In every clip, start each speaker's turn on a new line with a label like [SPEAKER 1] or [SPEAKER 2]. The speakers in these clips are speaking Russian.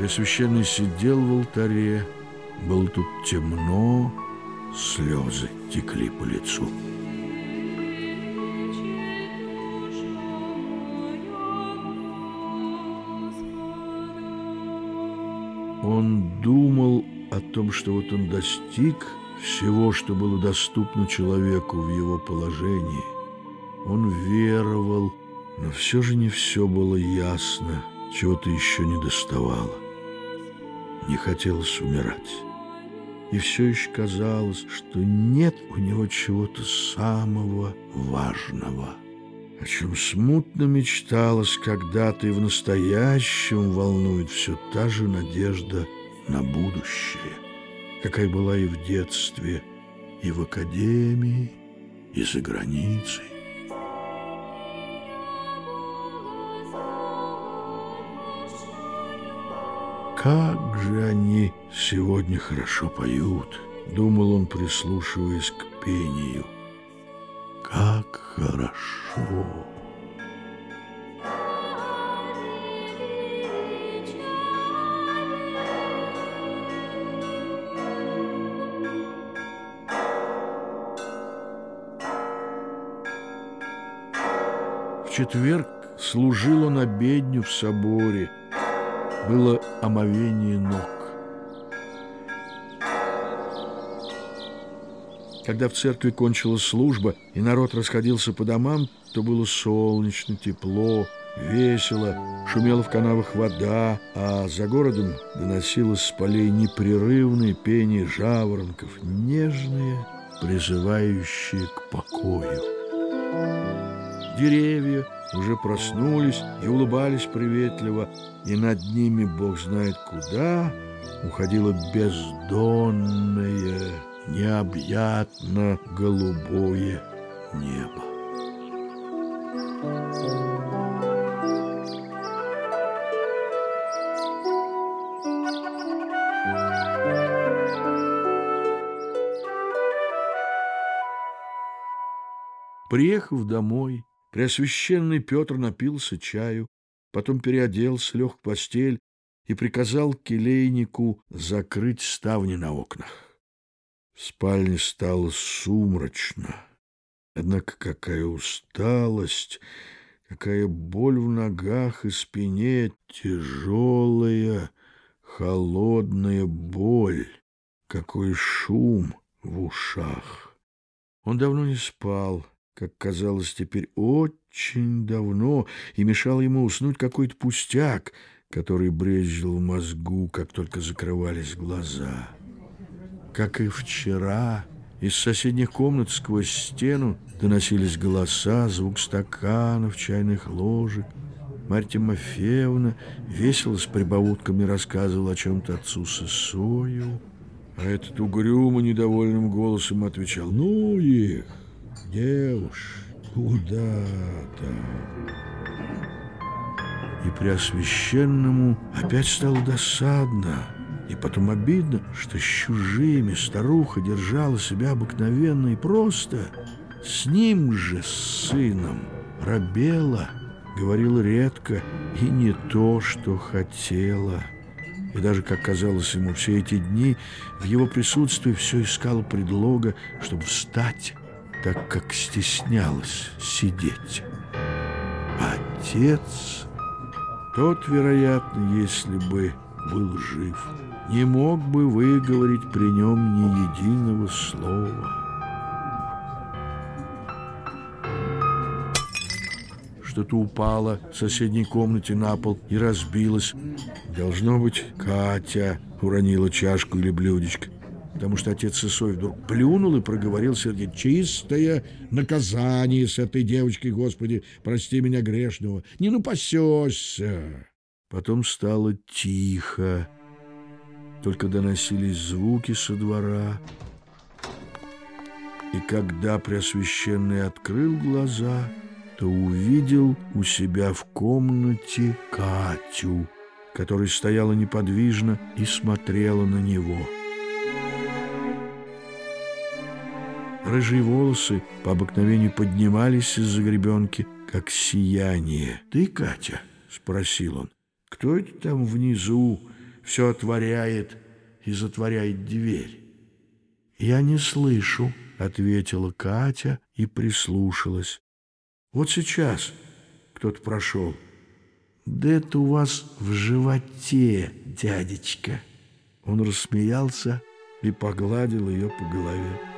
[SPEAKER 1] Пресвященный сидел в алтаре, было тут темно, слезы текли по лицу. Он думал о том, что вот он достиг всего, что было доступно человеку в его положении. Он веровал, но все же не все было ясно, чего-то еще не доставало. Не хотелось умирать. И все еще казалось, что нет у него чего-то самого важного, о чем смутно мечталось когда-то и в настоящем волнует все та же надежда на будущее, какая была и в детстве, и в академии, и за границей. Как же они сегодня хорошо поют, думал он, прислушиваясь к пению. Как хорошо! В четверг служил он обедню в соборе – было омовение ног. Когда в церкви кончилась служба, и народ расходился по домам, то было солнечно, тепло, весело, шумела в канавах вода, а за городом доносилось с полей непрерывное пение жаворонков, нежные, призывающие к покою. Деревья уже проснулись и улыбались приветливо, и над ними, Бог знает куда, уходило бездонное, необъятно голубое небо. Приехав домой, Преосвященный Петр напился чаю, потом переоделся, лег в постель и приказал келейнику закрыть ставни на окнах. В спальне стало сумрачно. Однако какая усталость, какая боль в ногах и спине, тяжелая, холодная боль, какой шум в ушах. Он давно не спал, как казалось теперь очень давно, и мешал ему уснуть какой-то пустяк, который брезжил в мозгу, как только закрывались глаза. Как и вчера, из соседних комнат сквозь стену доносились голоса, звук стаканов, чайных ложек. Марья Тимофеевна весело с прибаутками рассказывала о чем-то отцу Сысою, а этот угрюмо недовольным голосом отвечал «Ну их!» Где уж, куда там? И Преосвященному опять стало досадно, и потом обидно, что с чужими старуха держала себя обыкновенно и просто. С ним же, с сыном, робела, говорила редко и не то, что хотела. И даже, как казалось ему, все эти дни в его присутствии все искало предлога, чтобы встать так как стеснялась сидеть. Отец, тот, вероятно, если бы был жив, не мог бы выговорить при нем ни единого слова. Что-то упало в соседней комнате на пол и разбилось. Должно быть, Катя уронила чашку или блюдечко потому что отец Исой вдруг плюнул и проговорил сердито, «Чистое наказание с этой девочкой, Господи, прости меня грешного, не напасешься!» Потом стало тихо, только доносились звуки со двора. И когда Преосвященный открыл глаза, то увидел у себя в комнате Катю, которая стояла неподвижно и смотрела на него. Рыжие волосы по обыкновению поднимались из-за гребенки, как сияние. «Ты, Катя?» — спросил он. «Кто это там внизу все отворяет и затворяет дверь. «Я не слышу», — ответила Катя и прислушалась. «Вот сейчас кто-то прошел». «Да это у вас в животе, дядечка!» Он рассмеялся и погладил ее по голове.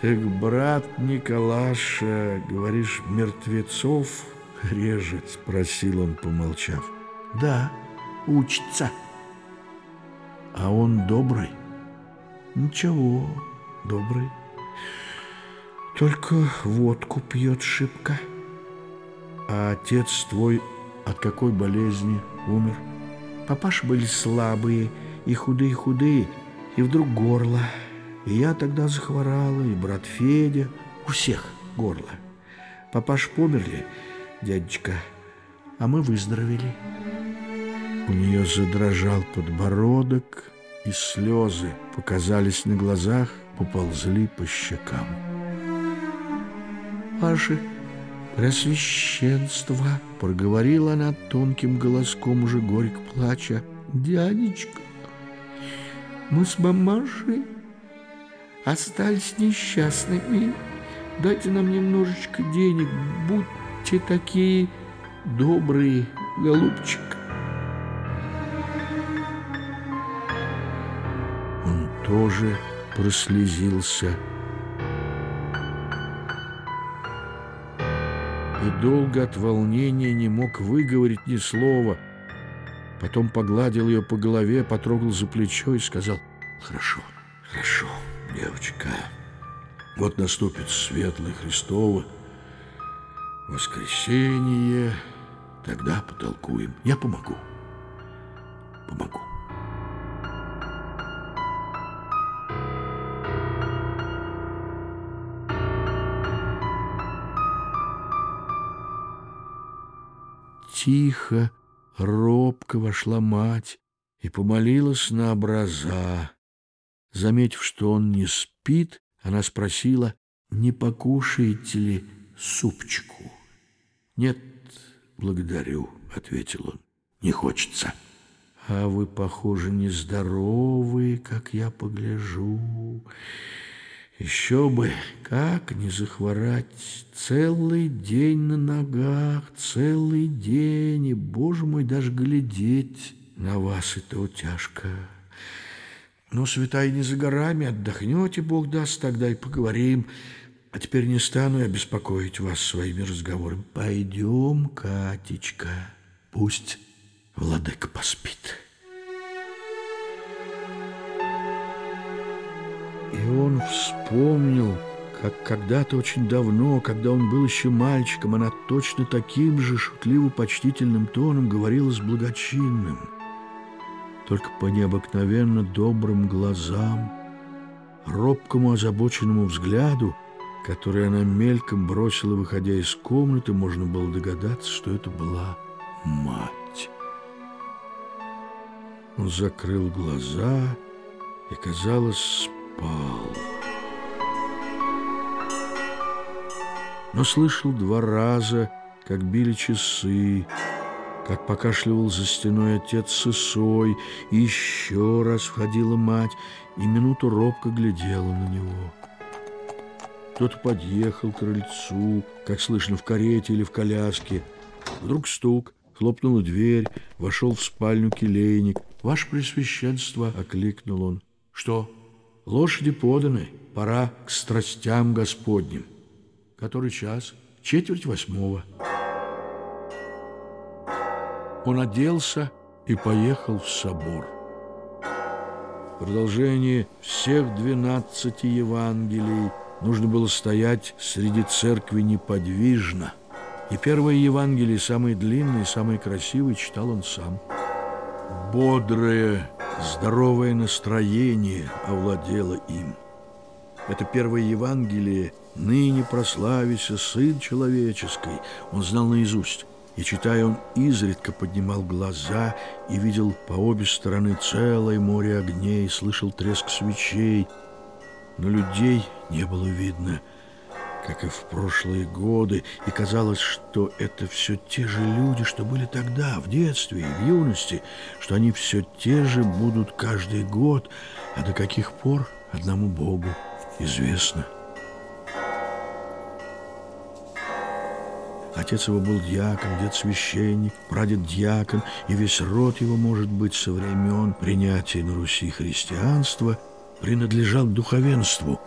[SPEAKER 1] «Так, брат Николаша, говоришь, мертвецов режет?» — спросил он, помолчав. «Да, учится». «А он добрый?» «Ничего, добрый. Только водку пьет шибко». А отец твой от какой болезни умер? Папаш были слабые и худые-худые, и вдруг горло. И я тогда захворала, и брат Федя, у всех горло. Папаш померли, дядечка, а мы выздоровели. У нее задрожал подбородок, и слезы показались на глазах, поползли по щекам. Ваше «Просвященство!» — проговорила она тонким голоском, уже горько плача. «Дядечка, мы с мамашей остались несчастными. Дайте нам немножечко денег, будьте такие добрые, голубчик». Он тоже прослезился. и долго от волнения не мог выговорить ни слова. Потом погладил ее по голове, потрогал за плечо и сказал, «Хорошо, хорошо, девочка. Вот наступит светлое Христово воскресенье, тогда потолкуем. Я помогу, помогу». Тихо, робко вошла мать и помолилась на образа. Заметив, что он не спит, она спросила, не покушаете ли супчику? «Нет, благодарю», — ответил он, — «не хочется». «А вы, похоже, нездоровые, как я погляжу». Еще бы, как не захворать, целый день на ногах, целый день, и, боже мой, даже глядеть на вас это тяжко. Ну, святая не за горами, отдохнете, Бог даст, тогда и поговорим. А теперь не стану я беспокоить вас своими разговорами. Пойдем, Катечка, пусть владыка поспит». И он вспомнил, как когда-то очень давно, когда он был еще мальчиком, она точно таким же шутливо-почтительным тоном говорила с благочинным. Только по необыкновенно добрым глазам, робкому озабоченному взгляду, который она мельком бросила, выходя из комнаты, можно было догадаться, что это была мать. Он закрыл глаза и, казалось, спал. Но слышал два раза, как били часы, как покашливал за стеной отец с Исой, еще раз входила мать, и минуту робко глядела на него. Кто-то подъехал к крыльцу, как слышно в карете или в коляске. Вдруг стук, хлопнула дверь, вошел в спальню келейник. «Ваше Пресвященство!» — окликнул он. «Что?» Лошади поданы, пора к страстям Господним. Который час? Четверть восьмого. Он оделся и поехал в собор. В продолжении всех двенадцати Евангелий нужно было стоять среди церкви неподвижно. И первое Евангелие, самое длинное самое красивое, читал он сам. Бодрое Здоровое настроение овладело им. Это первое Евангелие «Ныне прославися, Сын Человеческий» он знал наизусть. И, читая, он изредка поднимал глаза и видел по обе стороны целое море огней, слышал треск свечей, но людей не было видно. как и в прошлые годы, и казалось, что это все те же люди, что были тогда, в детстве и в юности, что они все те же будут каждый год, а до каких пор одному Богу известно. Отец его был дьякон, дед священник, прадед дьякон, и весь род его, может быть, со времен принятия на Руси христианства принадлежал духовенству,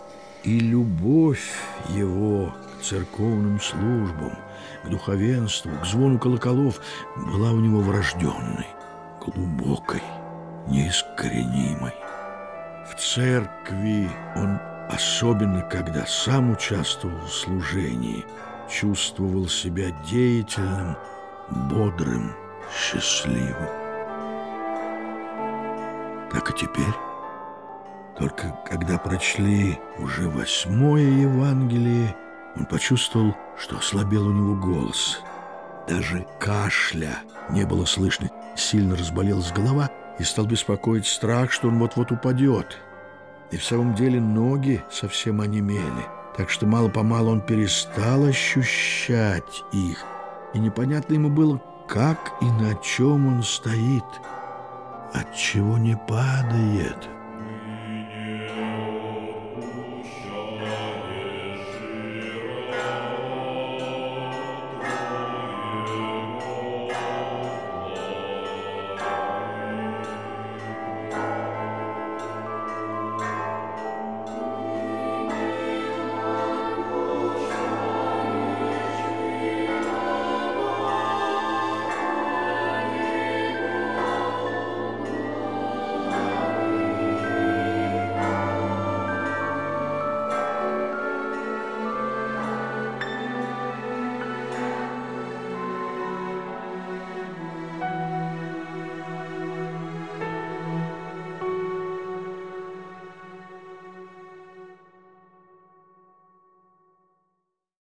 [SPEAKER 1] и любовь его к церковным службам, к духовенству, к звону колоколов была у него врожденной, глубокой, неискоренимой. В церкви он, особенно когда сам участвовал в служении, чувствовал себя деятельным, бодрым, счастливым. Так и теперь, только когда прочли уже восьмое Евангелие, он почувствовал, что ослабел у него голос. Даже кашля не было слышно. Сильно разболелась голова и стал беспокоить страх, что он вот-вот упадет. И в самом деле ноги совсем онемели так что мало-помалу он перестал ощущать их, и непонятно ему было, как и на чем он стоит, отчего не падает».